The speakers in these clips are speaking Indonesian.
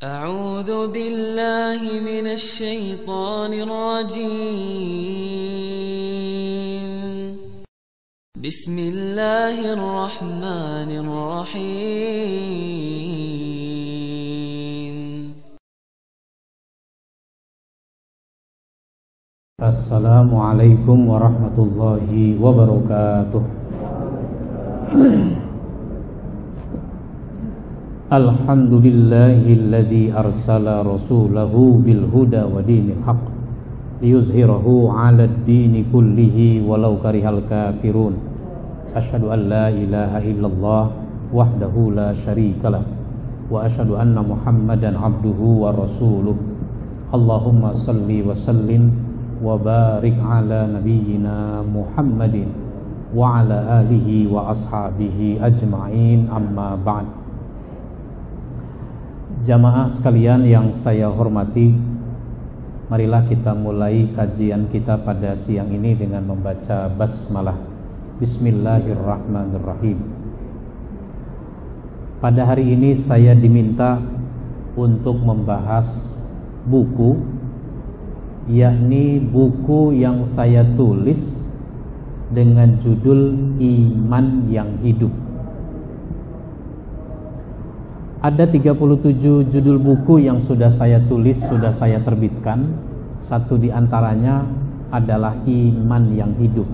أعوذ بالله من الشيطان الرجيم. بسم الله الرحمن الرحيم. السلام عليكم ورحمة الله وبركاته. الحمد لله الذي أرسل رسوله بالهدى ودين الحق ليظهره على الدين كله ولو كره الكافرون. أشهد أن لا إله إلا الله وحده لا شريك له وأشهد أن محمدا عبده ورسوله. اللهم صل وسلم وبارك على نبينا محمد وعلى آله وأصحابه أجمعين. أما بعد Jamaah sekalian yang saya hormati Marilah kita mulai kajian kita pada siang ini dengan membaca basmalah. Bismillahirrahmanirrahim. Pada hari ini saya diminta untuk membahas buku Yakni buku yang saya tulis dengan judul Iman yang Hidup ada 37 judul buku yang sudah saya tulis, sudah saya terbitkan. Satu di antaranya adalah iman yang hidup.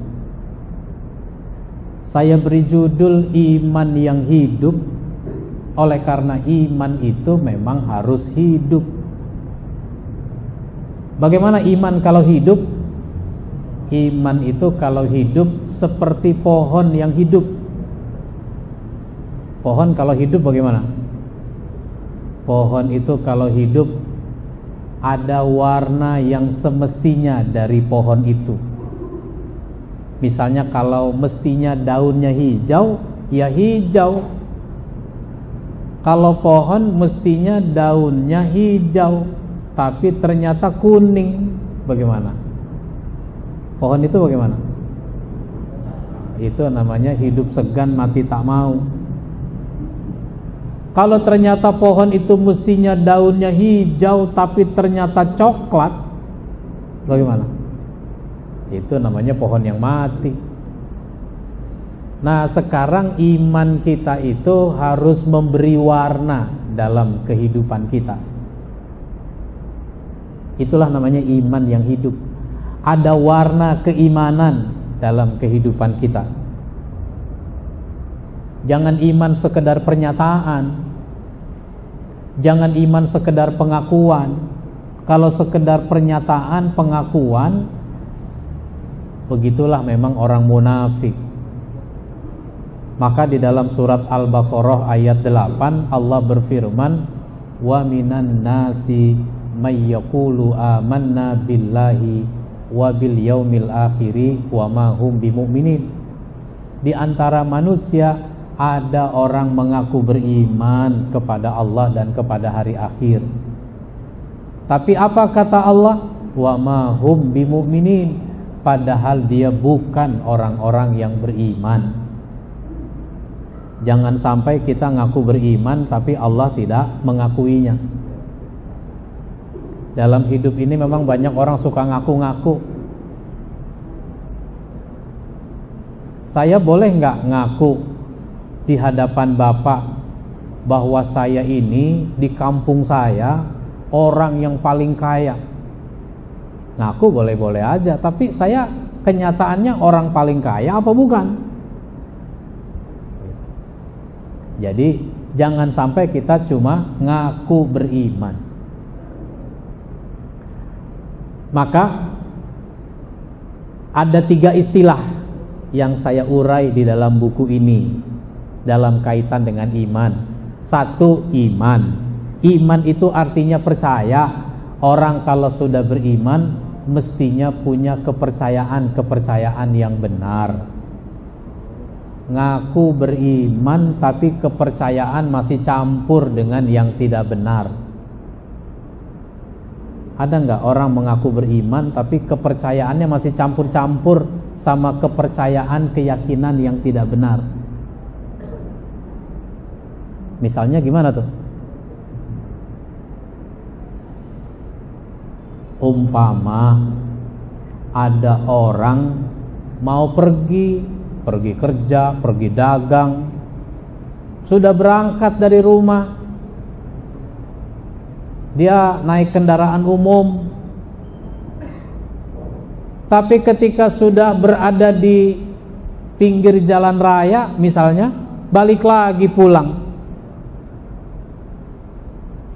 Saya beri judul iman yang hidup oleh karena iman itu memang harus hidup. Bagaimana iman kalau hidup? Iman itu kalau hidup seperti pohon yang hidup. Pohon kalau hidup bagaimana? Pohon itu kalau hidup ada warna yang semestinya dari pohon itu. Misalnya kalau mestinya daunnya hijau, ya hijau. Kalau pohon mestinya daunnya hijau, tapi ternyata kuning. Bagaimana? Pohon itu bagaimana? Itu namanya hidup segan mati tak mau. Kalau ternyata pohon itu mestinya daunnya hijau tapi ternyata coklat, bagaimana? Itu namanya pohon yang mati. Nah, sekarang iman kita itu harus memberi warna dalam kehidupan kita. Itulah namanya iman yang hidup. Ada warna keimanan dalam kehidupan kita. Jangan iman sekedar pernyataan, Jangan iman sekedar pengakuan. Kalau sekedar pernyataan pengakuan, begitulah memang orang munafik. Maka di dalam surat Al-Baqarah ayat 8 Allah berfirman, "Wa minan nasi may yaqulu amanna billahi wa bil yaumil akhiri wa ma hum bimumin." Di antara manusia ada orang mengaku beriman kepada Allah dan kepada hari akhir. Tapi apa kata Allah? Wa ma hum. Padahal dia bukan orang-orang yang beriman. Jangan sampai kita ngaku beriman tapi Allah tidak mengakuinya. Dalam hidup ini memang banyak orang suka ngaku-ngaku. Saya boleh nggak ngaku di hadapan Bapak bahwa saya ini di kampung saya orang yang paling kaya. Ngaku boleh-boleh aja, tapi saya kenyataannya orang paling kaya apa bukan? Jadi jangan sampai kita cuma ngaku beriman. Maka ada tiga istilah yang saya urai di dalam buku ini dalam kaitan dengan iman. Satu iman. Iman itu artinya percaya. Orang kalau sudah beriman mestinya punya kepercayaan-kepercayaan yang benar. Ngaku beriman tapi kepercayaan masih campur dengan yang tidak benar. Ada nggak orang mengaku beriman tapi kepercayaannya masih campur-campur sama kepercayaan keyakinan yang tidak benar? Misalnya gimana tuh? umpama ada orang mau pergi, pergi kerja, pergi dagang, sudah berangkat dari rumah, dia naik kendaraan umum, tapi ketika sudah berada di pinggir jalan raya, misalnya, balik lagi pulang.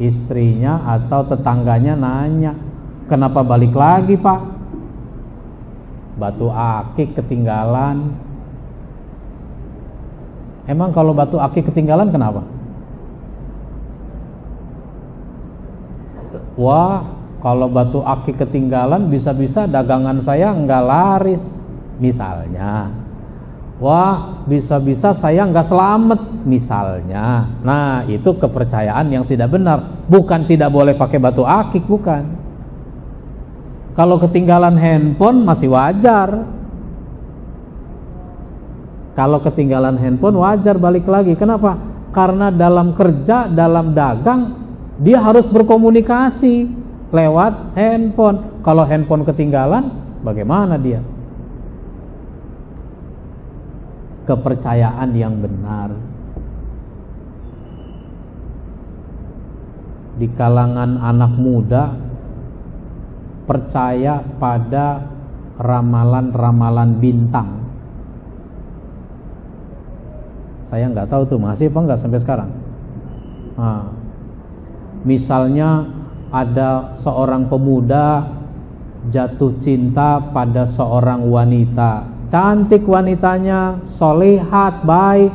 Istrinya atau tetangganya nanya, "Kenapa balik lagi, Pak?" Batu akik ketinggalan. Emang kalau batu akik ketinggalan kenapa? Wah, kalau batu akik ketinggalan bisa-bisa dagangan saya nggak laris, misalnya. Wah, bisa-bisa saya nggak selamat, misalnya. Nah, itu kepercayaan yang tidak benar. Bukan tidak boleh pakai batu akik, bukan. Kalau ketinggalan handphone masih wajar. Kalau ketinggalan handphone wajar balik lagi. Kenapa? Karena dalam kerja, dalam dagang, dia harus berkomunikasi lewat handphone. Kalau handphone ketinggalan, bagaimana dia? Kepercayaan yang benar. Di kalangan anak muda percaya pada ramalan-ramalan bintang. Saya nggak tahu tuh masih apa nggak sampai sekarang? Nah, misalnya ada seorang pemuda jatuh cinta pada seorang wanita cantik wanitanya, solehat, baik,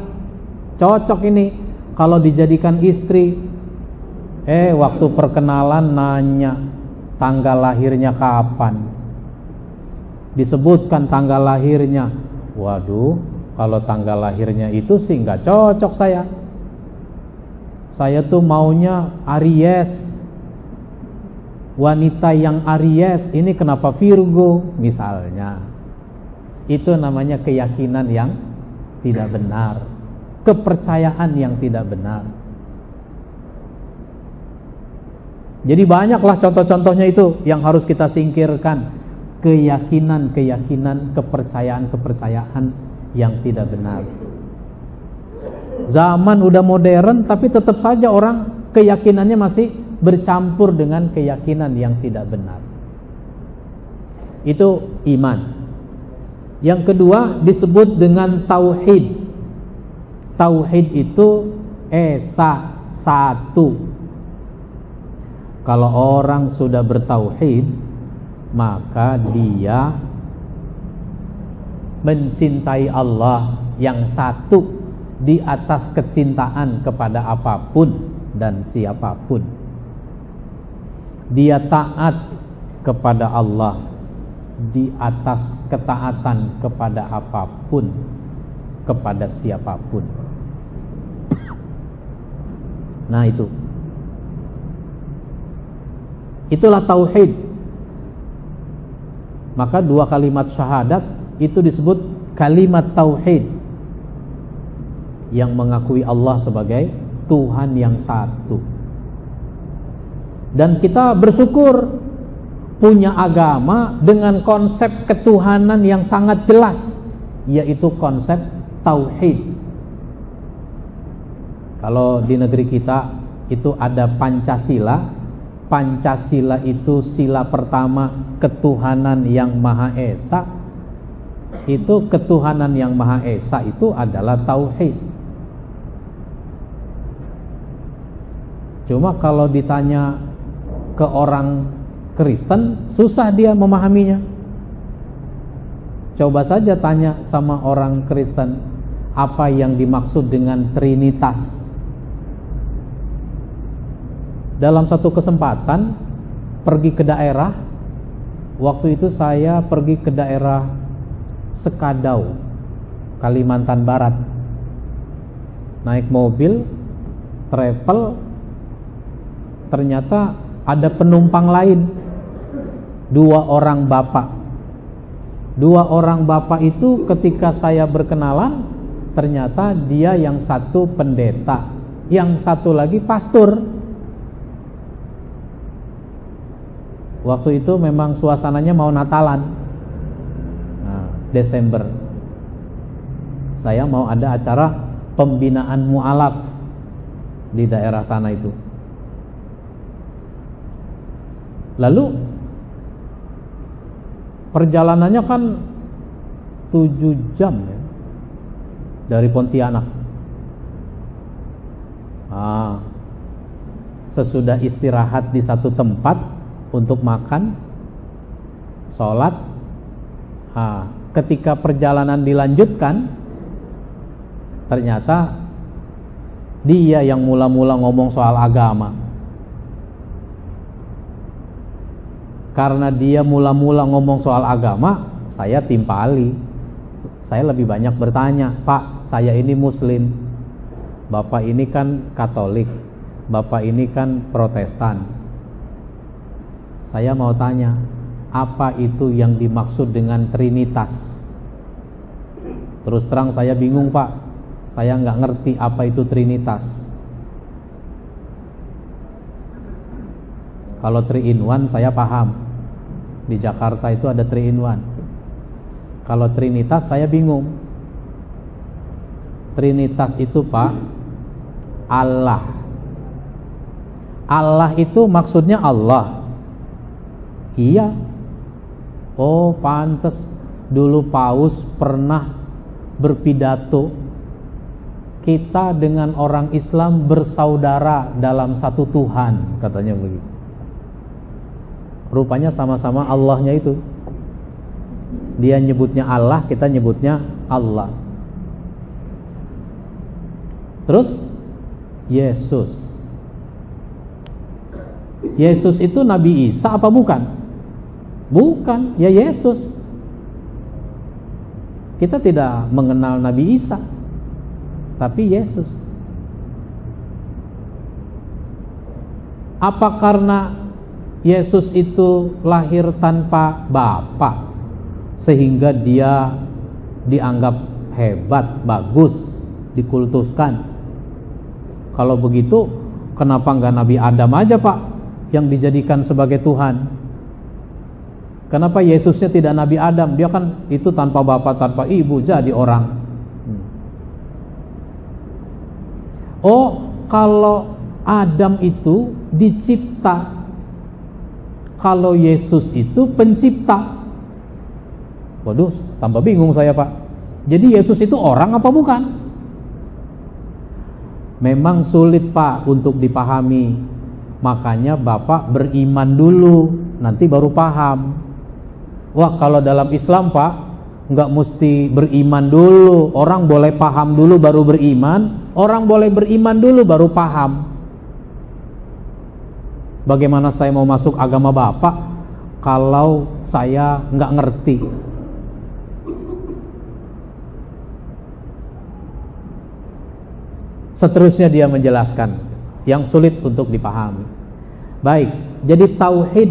cocok ini kalau dijadikan istri. Eh, waktu perkenalan nanya tanggal lahirnya kapan. Disebutkan tanggal lahirnya. Waduh, kalau tanggal lahirnya itu sih nggak cocok saya. Saya tuh maunya Aries. Wanita yang Aries ini kenapa Virgo misalnya. Itu namanya keyakinan yang tidak benar, kepercayaan yang tidak benar. Jadi banyaklah contoh-contohnya itu yang harus kita singkirkan. Keyakinan-keyakinan, kepercayaan-kepercayaan yang tidak benar. Zaman udah modern tapi tetap saja orang keyakinannya masih bercampur dengan keyakinan yang tidak benar. Itu iman. Yang kedua disebut dengan tauhid. Tauhid itu esa satu. Kalau orang sudah bertauhid, maka dia mencintai Allah yang satu di atas kecintaan kepada apa pun dan siapa pun. Dia taat kepada Allah di atas ketaatan kepada apa pun kepada siapa pun. Nah itu. Itulah tauhid. Maka dua kalimat syahadat itu disebut kalimat tauhid. Yang mengakui Allah sebagai Tuhan yang satu. Dan kita bersyukur punya agama dengan konsep ketuhanan yang sangat jelas yaitu konsep tauhid. Kalau di negeri kita itu ada Pancasila. Pancasila itu sila pertama ketuhanan yang Maha Esa. Itu ketuhanan yang Maha Esa itu adalah tauhid. Cuma kalau ditanya ke orang Kristen susah dia memahaminya. Coba saja tanya sama orang Kristen apa yang dimaksud dengan trinitas. Dalam satu kesempatan pergi ke daerah, waktu itu saya pergi ke daerah Sekadau, Kalimantan Barat. Naik mobil, travel, ternyata ada penumpang lain dua orang bapak. Dua orang bapak itu ketika saya berkenalan ternyata dia yang satu pendeta, yang satu lagi pastor. waktu itu memang suasananya mau Natalan nah, Desember saya mau ada acara pembinaan mu'alaf di daerah sana itu lalu perjalanannya kan 7 jam ya dari Pontianak. Ah, sesudah istirahat di satu tempat untuk makan sholat ah, ketika perjalanan dilanjutkan ternyata dia yang mula-mula ngomong soal agama karena dia mula-mula ngomong soal agama saya timpali saya lebih banyak bertanya pak saya ini muslim bapak ini kan katolik bapak ini kan protestan saya mau tanya, apa itu yang dimaksud dengan trinitas? Terus terang saya bingung pak, saya nggak ngerti apa itu trinitas. Kalau 3 in 1 saya paham. Di Jakarta itu ada 3 in 1. Kalau trinitas saya bingung. Trinitas itu pak Allah. Allah itu maksudnya Allah Iya. Oh, pantas dulu Paus pernah berpidato kita dengan orang Islam bersaudara dalam satu Tuhan, katanya begitu. Rupanya sama-sama Allahnya itu. Dia nyebutnya Allah, kita nyebutnya Allah. Terus Yesus. Yesus itu Nabi Isa apa bukan? Bukan, ya Yesus. Kita tidak mengenal Nabi Isa, tapi Yesus. Apa karena Yesus itu lahir tanpa bapak sehingga dia dianggap hebat, bagus, dikultuskan? Kalau begitu, kenapa nggak Nabi Adam aja pak yang dijadikan sebagai Tuhan? Kenapa Yesusnya tidak Nabi Adam? Dia kan itu tanpa bapak, tanpa ibu jadi orang. Oh, kalau Adam itu dicipta. Kalau Yesus itu pencipta. Waduh, tambah bingung saya, Pak. Jadi Yesus itu orang apa bukan? Memang sulit, Pak, untuk dipahami. Makanya Bapak beriman dulu, nanti baru paham. Wah kalau dalam Islam pak nggak mesti beriman dulu Orang boleh paham dulu baru beriman Orang boleh beriman dulu baru paham Bagaimana saya mau masuk agama Bapak Kalau saya nggak ngerti? Seterusnya dia menjelaskan Yang sulit untuk dipahami. Baik, jadi tauhid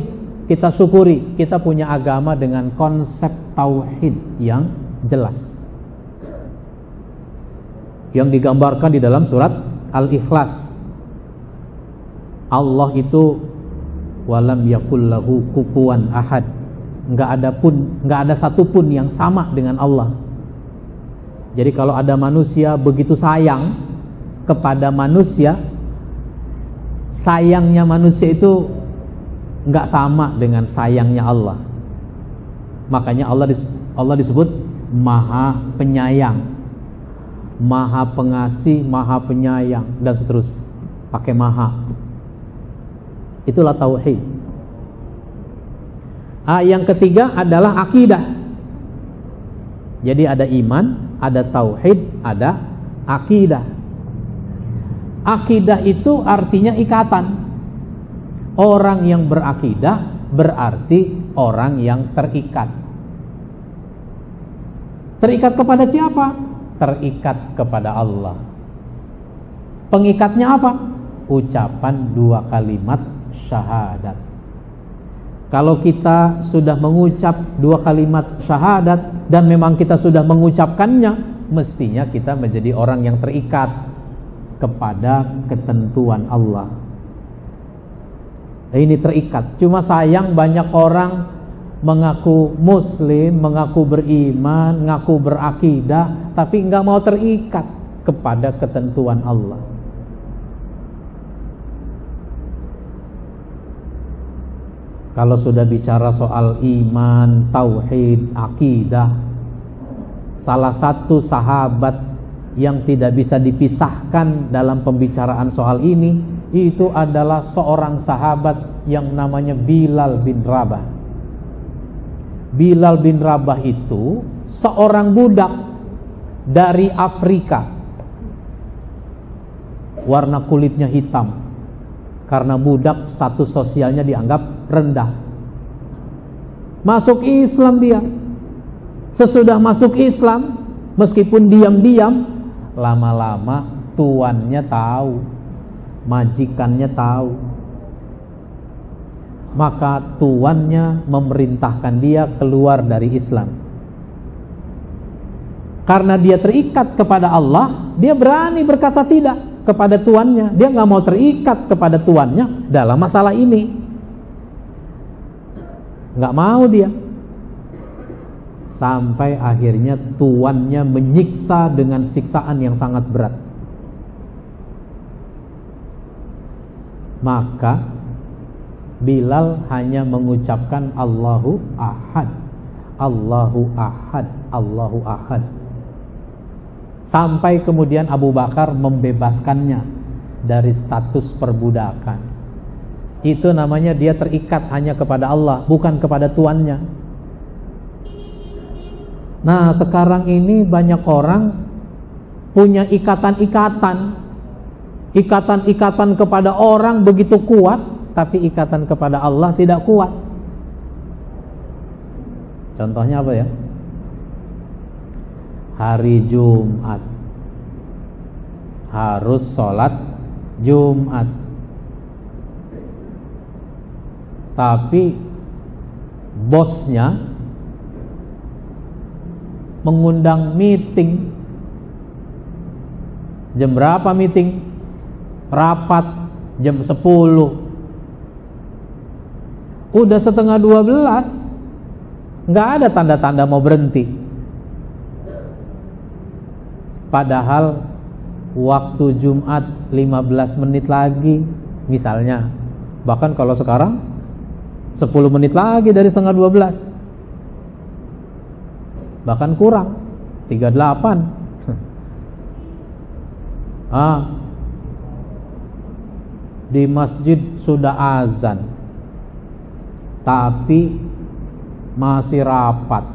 kita syukuri kita punya agama dengan konsep tauhid yang jelas. Yang digambarkan di dalam surat Al-Ikhlas Allah itu walam yakullahu kufuwan ahad nggak ada pun nggak ada satupun yang sama dengan Allah jadi kalau ada manusia begitu sayang kepada manusia sayangnya manusia itu nggak sama dengan sayangnya Allah. Makanya Allah Allah disebut Maha Penyayang, Maha Pengasih, Maha Penyayang dan seterusnya. Pakai Maha. Itulah tauhid. Ah, yang ketiga adalah akidah. Jadi ada iman, ada tauhid, ada akidah. Akidah itu artinya ikatan. Orang yang berakidah berarti orang yang terikat. Terikat kepada siapa? Terikat kepada Allah. Pengikatnya apa? Ucapan dua kalimat syahadat. Kalau kita sudah mengucap dua kalimat syahadat dan memang kita sudah mengucapkannya, mestinya kita menjadi orang yang terikat kepada ketentuan Allah Ini terikat. Cuma sayang banyak orang mengaku muslim, mengaku beriman, mengaku berakidah, tapi nggak mau terikat kepada ketentuan Allah. Kalau sudah bicara soal iman, tauhid, akidah, salah satu sahabat yang tidak bisa dipisahkan dalam pembicaraan soal ini itu adalah seorang sahabat yang namanya Bilal bin Rabah. Bilal bin Rabah itu seorang budak dari Afrika. Warna kulitnya hitam. Karena budak status sosialnya dianggap rendah. Masuk Islam dia. Sesudah masuk Islam, meskipun diam-diam, lama-lama tuannya tahu, majikannya tahu. Maka tuannya memerintahkan dia keluar dari Islam. Karena dia terikat kepada Allah, dia berani berkata tidak kepada tuannya. Dia nggak mau terikat kepada tuannya dalam masalah ini. Nggak mau dia. Sampai akhirnya tuannya menyiksa dengan siksaan yang sangat berat. Maka Bilal hanya mengucapkan Allahu Ahad. Allahu Ahad, Allahu Ahad Sampai kemudian Abu Bakar membebaskannya dari status perbudakan. Itu namanya dia terikat hanya kepada Allah, bukan kepada tuannya. Nah, sekarang ini banyak orang punya ikatan-ikatan. Ikatan-ikatan kepada orang begitu kuat, tapi ikatan kepada Allah tidak kuat. Contohnya apa ya? hari Jumat harus sholat Jumat tapi bosnya mengundang meeting. Jam berapa meeting? Rapat jam 10 udah setengah 12 nggak ada tanda-tanda mau berhenti. Padahal waktu Jumat 15 menit lagi misalnya. Bahkan kalau sekarang 10 menit lagi dari setengah 12. Bahkan kurang 38. ah. Di masjid sudah azan. Tapi masih rapat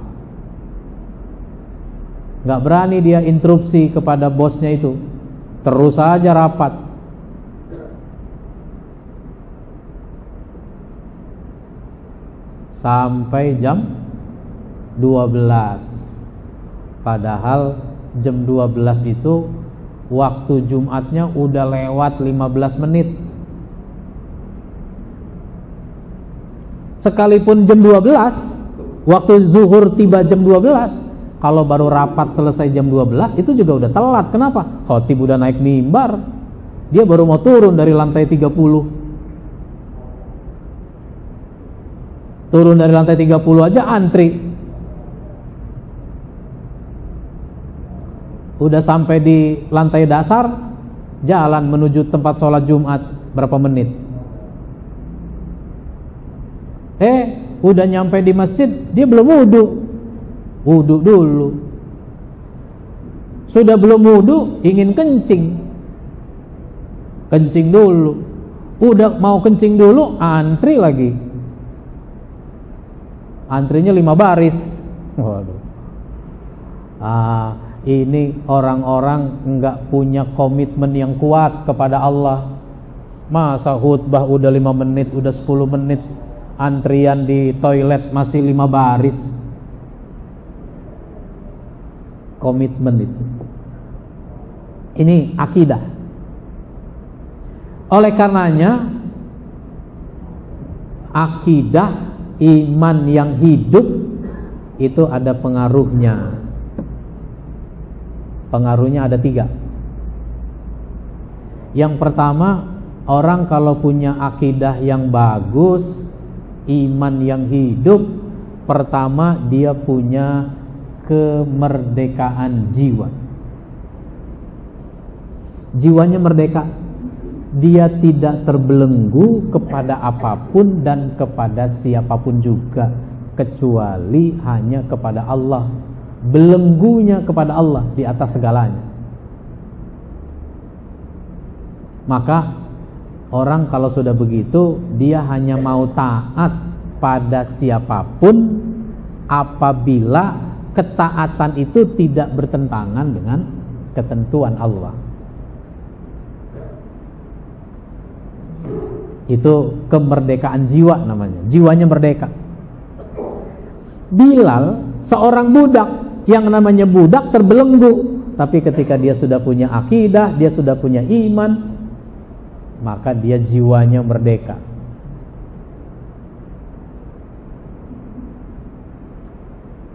nggak berani dia interupsi kepada bosnya itu terus saja rapat sampai jam 12 padahal jam 12 itu waktu Jumatnya udah lewat 15 menit sekalipun jam 12 waktu zuhur tiba jam 12 kalau baru rapat selesai jam 12 itu juga udah telat. Kenapa? Khotib udah naik mimbar. Dia baru mau turun dari lantai 30. Turun dari lantai 30 aja antri. Udah sampai di lantai dasar, jalan menuju tempat sholat Jumat berapa menit? Eh, udah nyampe di masjid, dia belum wudhu. Wudhu dulu. Sudah belum wudhu ingin kencing. Kencing dulu. Udah mau kencing dulu antri lagi antrinya lima baris. Waduh. Ah ini orang-orang enggak punya komitmen yang kuat kepada Allah. Masa khutbah udah lima menit udah sepuluh menit. Antrian di toilet masih lima baris. Komitmen itu. Ini akidah. Oleh karenanya akidah iman yang hidup itu ada pengaruhnya. Pengaruhnya ada tiga. Yang pertama orang kalau punya akidah yang bagus, iman yang hidup, pertama dia punya kemerdekaan jiwa. Jiwanya merdeka. Dia tidak terbelenggu kepada apa pun dan kepada siapa pun juga kecuali hanya kepada Allah. Belenggunya kepada Allah di atas segalanya. Maka orang kalau sudah begitu dia hanya mau taat pada siapa pun apabila ketaatan itu tidak bertentangan dengan ketentuan Allah. Itu kemerdekaan jiwa namanya. Jiwanya merdeka. Bilal seorang budak yang namanya budak terbelenggu, tapi ketika dia sudah punya akidah, dia sudah punya iman, maka dia jiwanya merdeka.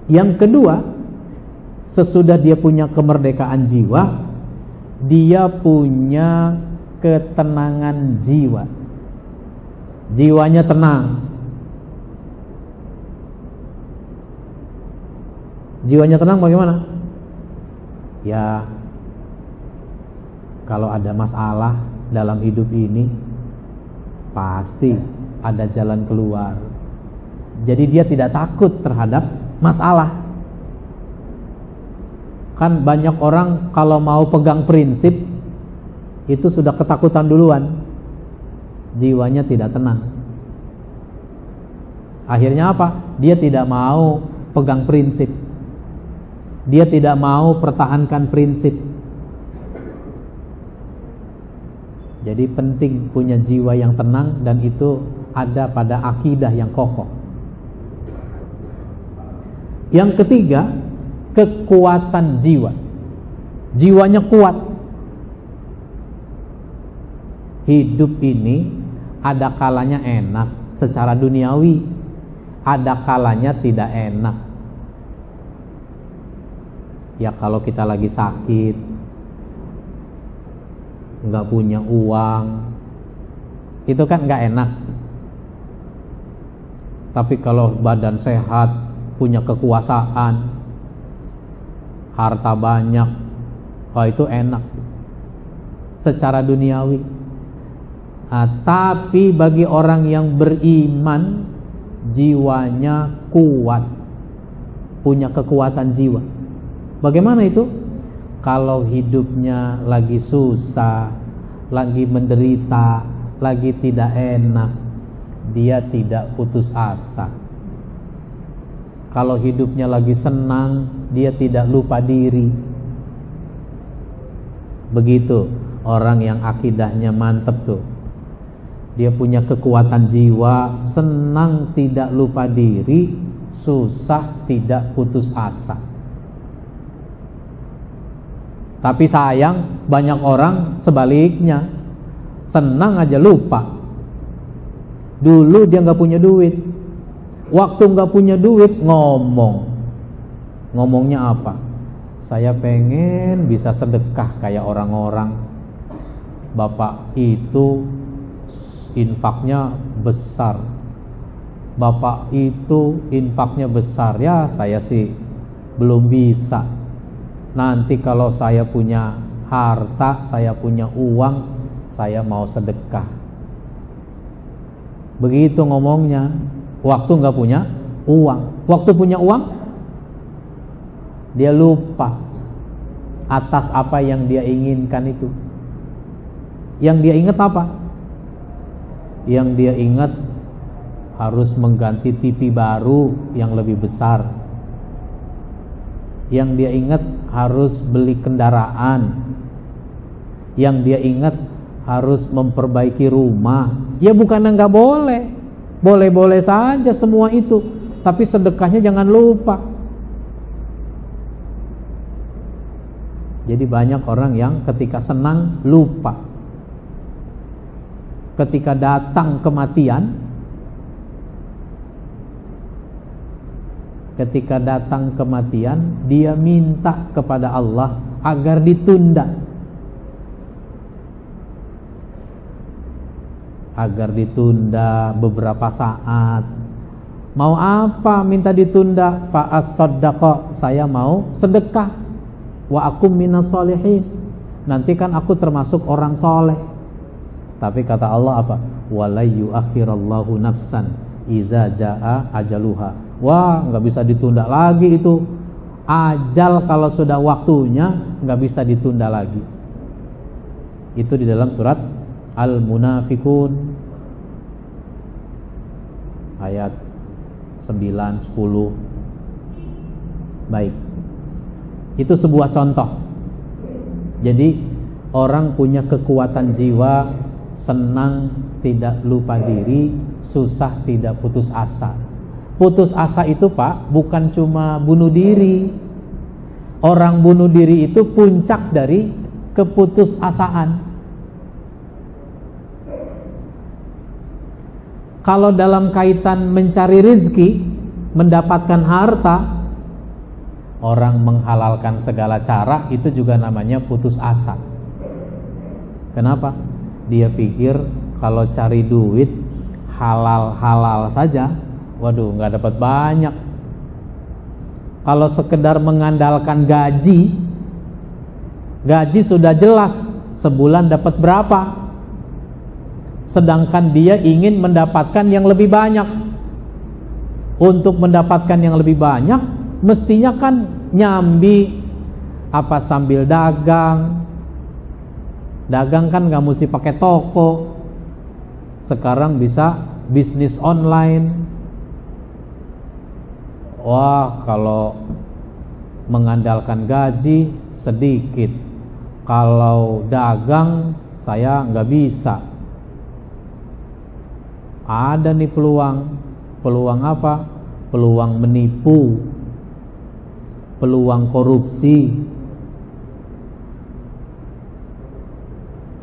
Yang kedua, sesudah dia punya kemerdekaan jiwa, dia punya ketenangan jiwa. Jiwanya tenang. Jiwanya tenang bagaimana? Ya, kalau ada masalah dalam hidup ini, pasti ada jalan keluar. Jadi dia tidak takut terhadap masalah. Kan banyak orang kalau mau pegang prinsip itu sudah ketakutan duluan. Jiwanya tidak tenang. Akhirnya apa? Dia tidak mau pegang prinsip. Dia tidak mau pertahankan prinsip. Jadi penting punya jiwa yang tenang dan itu ada pada akidah yang kokoh. Yang ketiga, kekuatan jiwa. Jiwanya kuat. Hidup ini ada kalanya enak secara duniawi, ada kalanya tidak enak. Ya kalau kita lagi sakit, nggak punya uang, itu kan nggak enak. Tapi kalau badan sehat, punya kekuasaan, harta banyak, wah itu enak secara duniawi. Nah, tapi bagi orang yang beriman, jiwanya kuat, punya kekuatan jiwa. Bagaimana itu? Kalau hidupnya lagi susah, lagi menderita, lagi tidak enak, dia tidak putus asa kalau hidupnya lagi senang, dia tidak lupa diri. Begitu orang yang akidahnya mantep tuh. Dia punya kekuatan jiwa, senang tidak lupa diri, susah tidak putus asa. Tapi sayang banyak orang sebaliknya Senang aja lupa Dulu dia nggak punya duit Waktu nggak punya duit ngomong. Ngomongnya apa? Saya pengen bisa sedekah kayak orang-orang. Bapak itu infaknya besar. Bapak itu infaknya besar. Ya, saya sih belum bisa. Nanti kalau saya punya harta, saya punya uang, saya mau sedekah. Begitu ngomongnya, Waktu nggak punya uang. Waktu punya uang, dia lupa atas apa yang dia inginkan itu. Yang dia ingat apa? Yang dia ingat harus mengganti TV baru yang lebih besar. Yang dia ingat harus beli kendaraan. Yang dia ingat harus memperbaiki rumah. Ya bukan nggak boleh. Boleh-boleh saja semua itu, tapi sedekahnya jangan lupa. Jadi banyak orang yang ketika senang lupa. Ketika datang kematian, ketika datang kematian, dia minta kepada Allah agar ditunda. agar ditunda beberapa saat. Mau apa minta ditunda? Fa'as sadaqah, saya mau sedekah. Wa akum minas solihin. Nanti kan aku termasuk orang soleh. Tapi kata Allah apa? Walayyu akhirallahu nafsan iza jaa ajaluha. Wah, nggak bisa ditunda lagi itu. Ajal kalau sudah waktunya nggak bisa ditunda lagi. Itu di dalam surat Al-Munafikun ayat 9 10. Baik. Itu sebuah contoh. Jadi orang punya kekuatan jiwa, senang tidak lupa diri, susah tidak putus asa. Putus asa itu Pak bukan cuma bunuh diri. Orang bunuh diri itu puncak dari keputusasaan. Kalau dalam kaitan mencari rizki, mendapatkan harta, orang menghalalkan segala cara itu juga namanya putus asa. Kenapa? Dia pikir kalau cari duit halal-halal saja, waduh nggak dapat banyak. Kalau sekedar mengandalkan gaji, gaji sudah jelas sebulan dapat berapa. Sedangkan dia ingin mendapatkan yang lebih banyak. Untuk mendapatkan yang lebih banyak, mestinya kan nyambi apa sambil dagang. Dagang kan nggak mesti pakai toko. Sekarang bisa bisnis online. Wah, kalau mengandalkan gaji sedikit. Kalau dagang saya nggak bisa. Ada nih peluang Peluang apa? Peluang menipu Peluang korupsi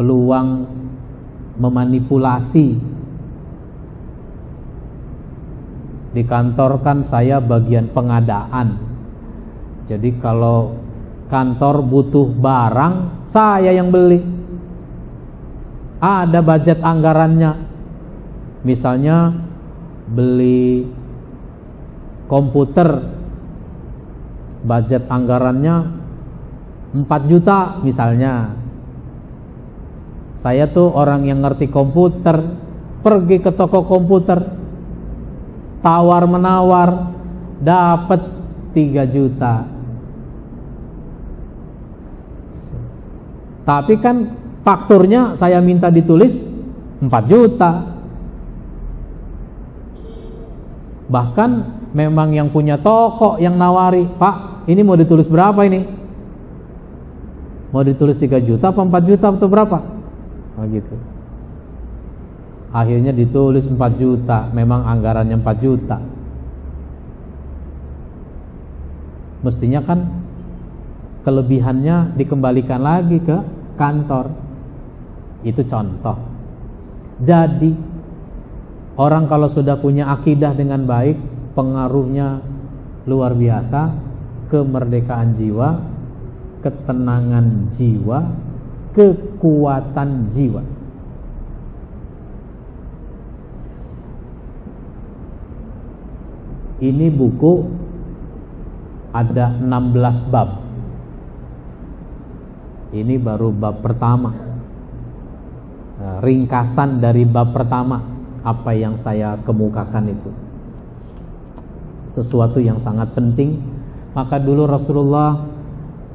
Peluang memanipulasi. Di kantor kan saya bagian pengadaan. Jadi kalau kantor butuh barang Saya yang beli. Ada budget anggarannya. Misalnya beli komputer budget anggarannya 4 juta misalnya saya tuh orang yang ngerti komputer. Pergi ke toko komputer. Tawar menawar. Dapat 3 juta. Tapi kan fakturnya saya minta ditulis 4 juta. Bahkan memang yang punya toko yang nawari, Pak, ini mau ditulis berapa ini? Mau ditulis 3 juta apa 4 juta atau berapa? Oh gitu. Akhirnya ditulis 4 juta, memang anggarannya 4 juta. Mestinya kan kelebihannya dikembalikan lagi ke kantor. Itu contoh. Jadi Orang kalau sudah punya akidah dengan baik, pengaruhnya luar biasa, kemerdekaan jiwa, ketenangan jiwa, kekuatan jiwa. Ini buku ada 16 bab. Ini baru bab pertama. Ringkasan dari bab pertama apa yang saya kemukakan itu sesuatu yang sangat penting maka dulu Rasulullah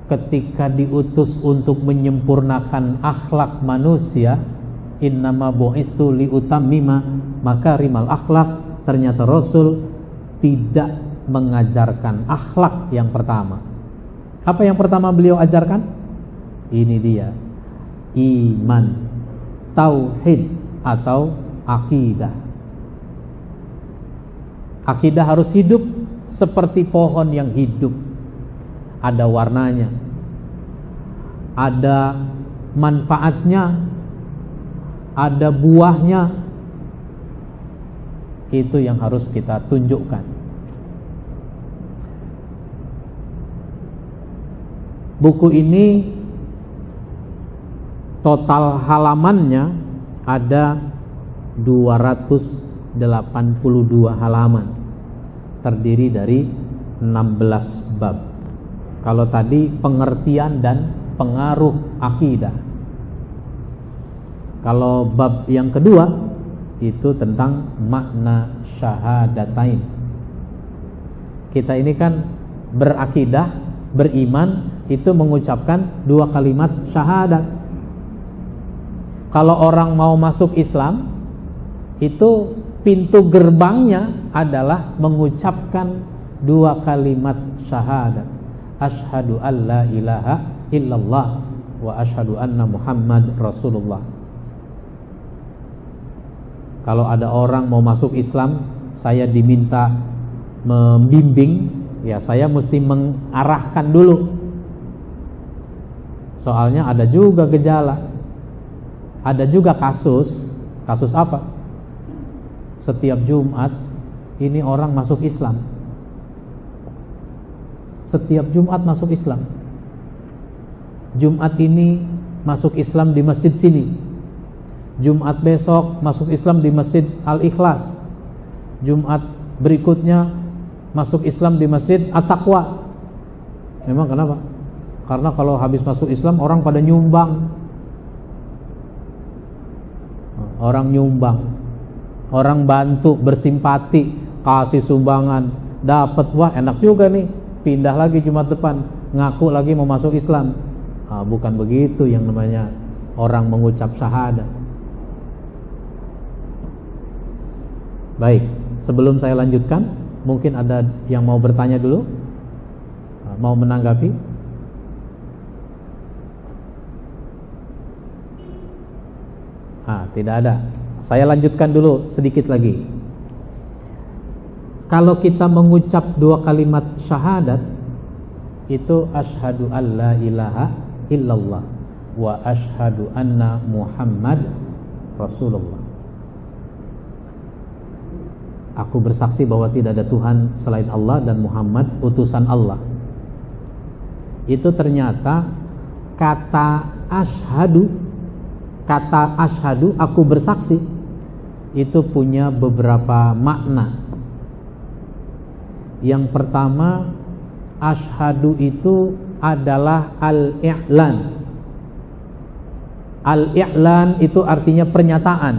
ketika diutus untuk menyempurnakan akhlak manusia innama bu'istu liutammima maka rimal akhlak ternyata Rasul tidak mengajarkan akhlak yang pertama apa yang pertama beliau ajarkan ini dia iman tauhid atau akidah. Akidah harus hidup seperti pohon yang hidup. Ada warnanya. Ada manfaatnya. Ada buahnya. Itu yang harus kita tunjukkan. Buku ini total halamannya ada 282 halaman terdiri dari 16 bab kalau tadi pengertian dan pengaruh akidah. Kalau bab yang kedua itu tentang makna syahadatain. Kita ini kan berakidah beriman itu mengucapkan dua kalimat syahadat. Kalau orang mau masuk Islam itu pintu gerbangnya adalah mengucapkan dua kalimat syahadat asyhadu alla ilaha illallah wa asyhadu anna muhammad rasulullah kalau ada orang mau masuk Islam saya diminta membimbing ya saya mesti mengarahkan dulu soalnya ada juga gejala ada juga kasus, kasus apa? Setiap Jumat ini orang masuk Islam. Setiap Jumat masuk Islam. Jumat ini masuk Islam di masjid sini. Jumat besok masuk Islam di Masjid Al-Ikhlas. Jumat berikutnya masuk Islam di Masjid At-Taqwa. Memang kenapa? Karena kalau habis masuk Islam orang pada nyumbang orang nyumbang, orang bantu, bersimpati, kasih sumbangan, dapat wah enak juga nih, pindah lagi Jumat depan, ngaku lagi mau masuk Islam. Ah, bukan begitu yang namanya orang mengucap syahadat. Baik, sebelum saya lanjutkan, mungkin ada yang mau bertanya dulu, ah, mau menanggapi. Ah, tidak ada. Saya lanjutkan dulu sedikit lagi. Kalau kita mengucap dua kalimat syahadat itu asyhadu alla ilaha illallah wa asyhadu anna Muhammad Rasulullah. Aku bersaksi bahwa tidak ada Tuhan selain Allah dan Muhammad utusan Allah. Itu ternyata kata asyhadu kata ashadu aku bersaksi itu punya beberapa makna yang pertama ashadu itu adalah al-i'lan. Al-i'lan itu artinya pernyataan.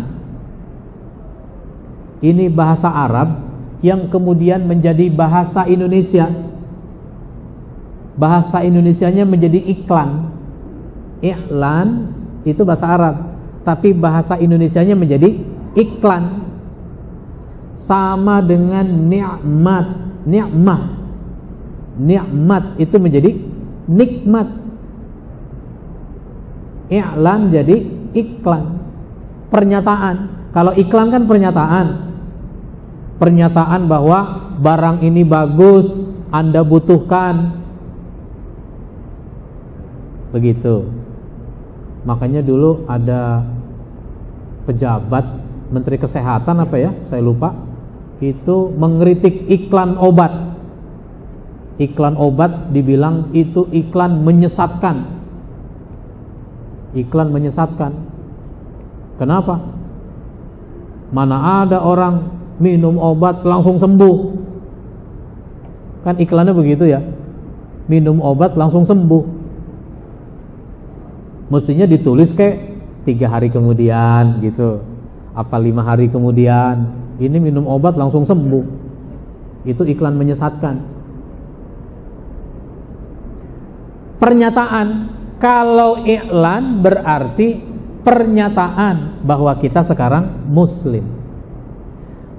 Ini bahasa Arab yang kemudian menjadi bahasa Indonesia. Bahasa Indonesianya menjadi iklan. I'lan itu bahasa Arab tapi bahasa Indonesianya menjadi iklan. Sama dengan nikmat nikmah nikmat itu menjadi nikmat. Iklan jadi iklan. Pernyataan. Kalau iklan kan pernyataan. Pernyataan bahwa barang ini bagus Anda butuhkan. Begitu. Makanya dulu ada pejabat Menteri Kesehatan apa ya, saya lupa, itu mengkritik iklan obat. Iklan obat dibilang itu iklan menyesatkan. Iklan menyesatkan. Kenapa? Mana ada orang minum obat langsung sembuh? Kan iklannya begitu ya. Minum obat langsung sembuh mestinya ditulis kayak tiga hari kemudian gitu apa lima hari kemudian ini minum obat langsung sembuh. Itu iklan menyesatkan. Pernyataan. Kalau iklan berarti pernyataan bahwa kita sekarang muslim.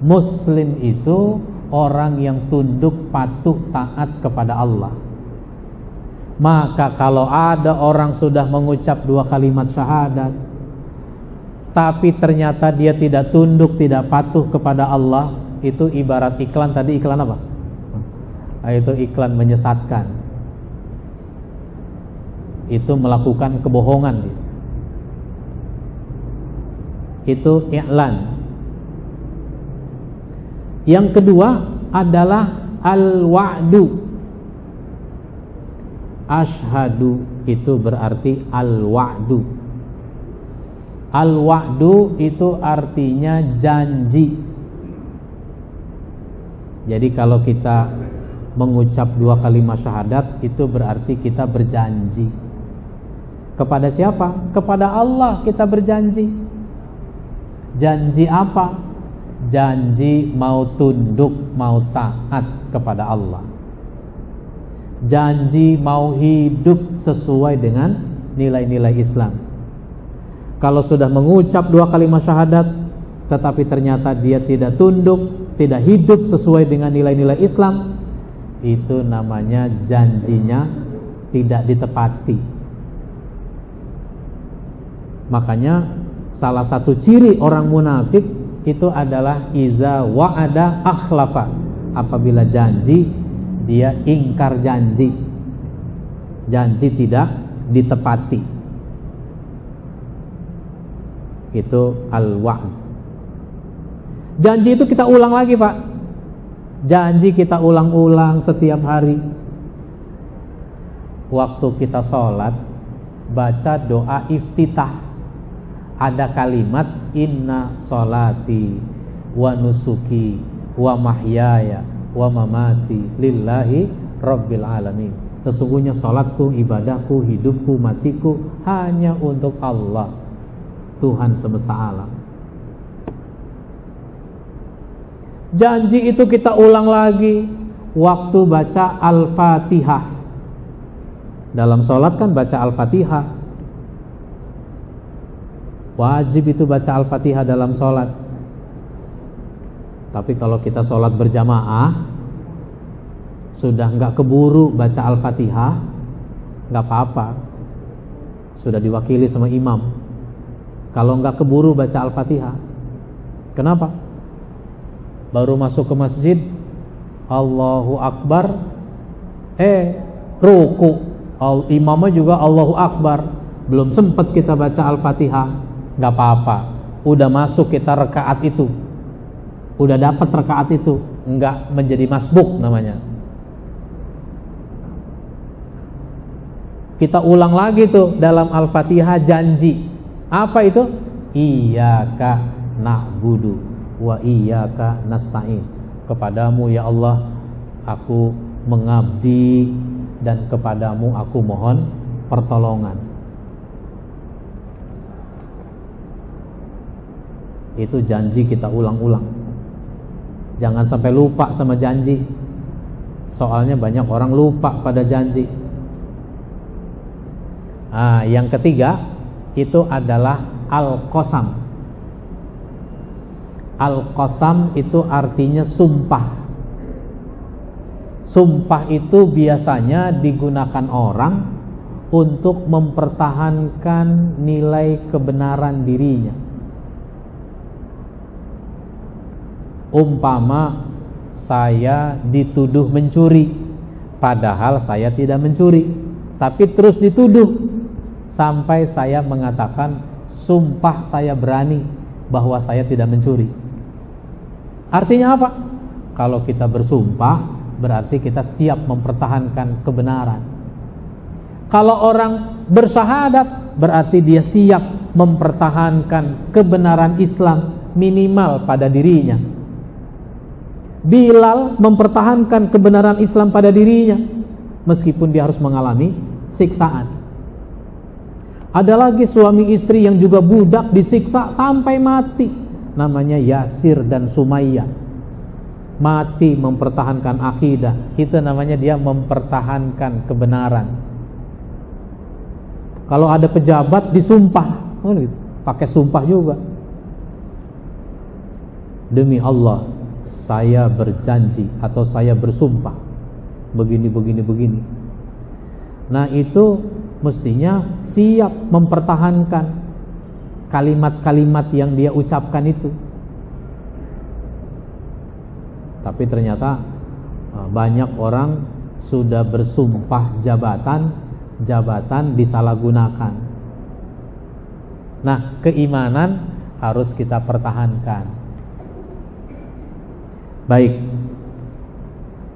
Muslim itu orang yang tunduk patuh taat kepada Allah. Maka kalau ada orang sudah mengucap dua kalimat syahadat Tapi ternyata dia tidak tunduk, tidak patuh kepada Allah. Itu ibarat iklan. Tadi iklan apa? Nah, itu iklan menyesatkan. Itu melakukan kebohongan Itu iklan Yang kedua adalah al-wa'du. Ashadu itu berarti al-wa'du Al-wa'du itu artinya janji. Jadi kalau kita mengucap dua kalimat syahadat itu berarti kita berjanji. Kepada siapa? Kepada Allah kita berjanji. Janji apa? Janji mau tunduk, mau taat kepada Allah. Janji mau hidup sesuai dengan nilai-nilai Islam kalau sudah mengucap dua kalimat syahadat tetapi ternyata dia tidak tunduk, tidak hidup sesuai dengan nilai-nilai Islam, itu namanya janjinya tidak ditepati. Makanya salah satu ciri orang munafik itu adalah iza wa'ada akhlafa. Apabila janji dia ingkar janji. Janji tidak ditepati itu al-wa'd. Janji itu kita ulang lagi, Pak. Janji kita ulang-ulang setiap hari. Waktu kita sholat, baca doa iftitah. Ada kalimat inna sholati wa nusuki wa mahyaya wa mamati lillahi rabbil alamin. Sesungguhnya sholatku, ibadahku, hidupku, matiku hanya untuk Allah Tuhan semesta alam. Janji itu kita ulang lagi waktu baca Al-Fatihah. Dalam sholat kan baca Al-Fatihah. Wajib itu baca Al-Fatihah dalam sholat. Tapi kalau kita sholat berjamaah, sudah nggak keburu baca Al-Fatihah, nggak apa-apa. Sudah diwakili sama imam. Kalau nggak keburu baca Al-Fatihah. Kenapa? Baru masuk ke masjid, Allahu Akbar, eh ruku, Al imamnya juga Allahu Akbar. Belum sempat kita baca Al-Fatihah, nggak apa-apa. Udah masuk kita rekaat itu, udah dapat rekaat itu, nggak menjadi masbuk namanya. Kita ulang lagi tuh dalam Al-Fatihah janji apa itu? Iyyaka na'budu wa iyyaka nasta'in. Kepadamu ya Allah aku mengabdi dan kepadamu aku mohon pertolongan. Itu janji kita ulang-ulang. Jangan sampai lupa sama janji. Soalnya banyak orang lupa pada janji. Ah, yang ketiga itu adalah al-qasam. Al-qasam itu artinya sumpah. Sumpah itu biasanya digunakan orang untuk mempertahankan nilai kebenaran dirinya. Umpama saya dituduh mencuri, padahal saya tidak mencuri, tapi terus dituduh sampai saya mengatakan sumpah saya berani bahwa saya tidak mencuri. Artinya apa? Kalau kita bersumpah berarti kita siap mempertahankan kebenaran. Kalau orang bersyahadat berarti dia siap mempertahankan kebenaran Islam minimal pada dirinya. Bilal mempertahankan kebenaran Islam pada dirinya meskipun dia harus mengalami siksaan. Ada lagi suami istri yang juga budak disiksa sampai mati. Namanya Yasir dan Sumayyah. Mati mempertahankan akidah. Itu namanya dia mempertahankan kebenaran. Kalau ada pejabat disumpah, oh gitu. pakai sumpah juga. Demi Allah, saya berjanji atau saya bersumpah begini begini begini. Nah, itu mestinya siap mempertahankan kalimat-kalimat yang dia ucapkan itu. Tapi ternyata uh, banyak orang sudah bersumpah jabatan, jabatan disalahgunakan. Nah, keimanan harus kita pertahankan. Baik.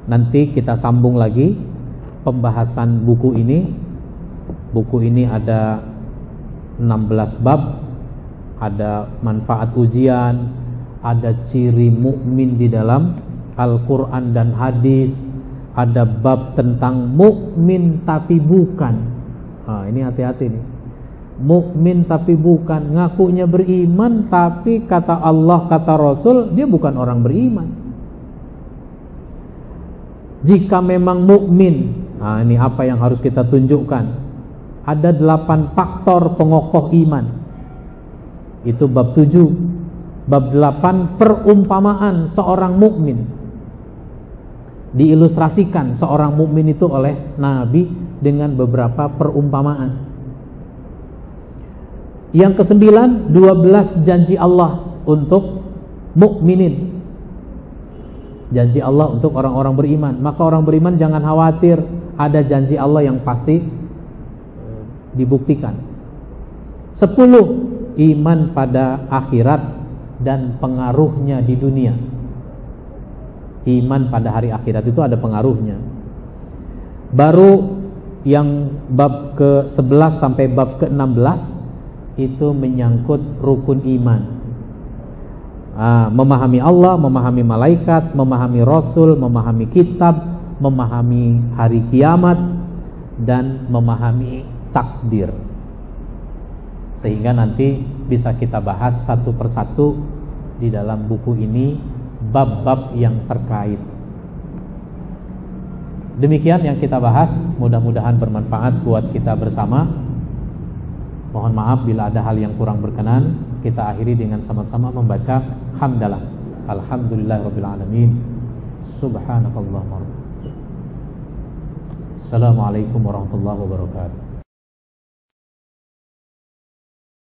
Nanti kita sambung lagi pembahasan buku ini Buku ini ada 16 bab ada manfaat ujian, ada ciri mukmin di dalam Al-Qur'an dan hadis, ada bab tentang mukmin tapi bukan. Nah, ini hati-hati nih. Mukmin tapi bukan, ngakunya beriman tapi kata Allah, kata Rasul dia bukan orang beriman. Jika memang mukmin, nah ini apa yang harus kita tunjukkan? Ada delapan faktor pengokoh iman. Itu bab tujuh. Bab delapan perumpamaan seorang mukmin. Diilustrasikan seorang mukmin itu oleh Nabi dengan beberapa perumpamaan. Yang kesembilan, dua belas janji Allah untuk mukminin. Janji Allah untuk orang-orang beriman. Maka orang beriman jangan khawatir ada janji Allah yang pasti dibuktikan. Sepuluh, iman pada akhirat dan pengaruhnya di dunia. Iman pada hari akhirat itu ada pengaruhnya. Baru yang bab ke-11 sampai bab ke-16 itu menyangkut rukun iman. Ah, memahami Allah, memahami malaikat, memahami rasul, memahami kitab, memahami hari kiamat dan memahami takdir sehingga nanti bisa kita bahas satu persatu di dalam buku ini bab-bab yang terkait. Demikian yang kita bahas, mudah-mudahan bermanfaat buat kita bersama. Mohon maaf bila ada hal yang kurang berkenan. Kita akhiri dengan sama-sama membaca hamdalah. Alhamdulillahirabbil alamin. Subhanakallahumma. Assalamualaikum warahmatullahi wabarakatuh.